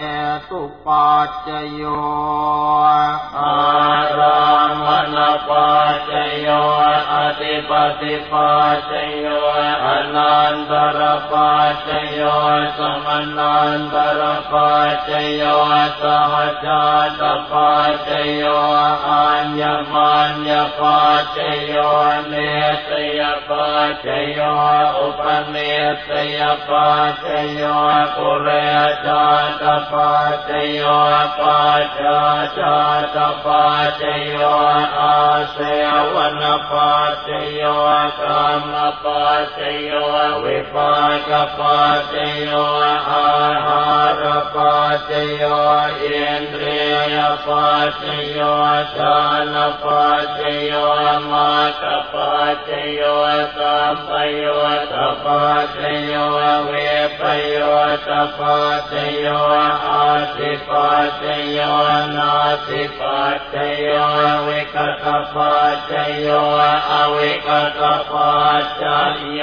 เอตุปัจจโยอารามณปัจจโยอธิปติปัจจโยอนันตรปัจจโยสมนันตรปัจจโยสหชาตปัจจโยอัญญมัญญปัจจโยเนสยปัจจโยอุปเนสยปัจจโยปุเรชาตปัจจโยปัจจาชาตปัจจโยอาเสวนปัจ จโยกรรมปัจจโยวิปากปัจจโยอาหารปัจจโยอินทรียปัจจโยชานปัจจโยมาตปัจจโยสัมปโยตปัจจโยเว ปโยตปัจจโยอาติปัจจโยนาติปัจจโยวิกต ปัจจโยอวิคตปัจจโย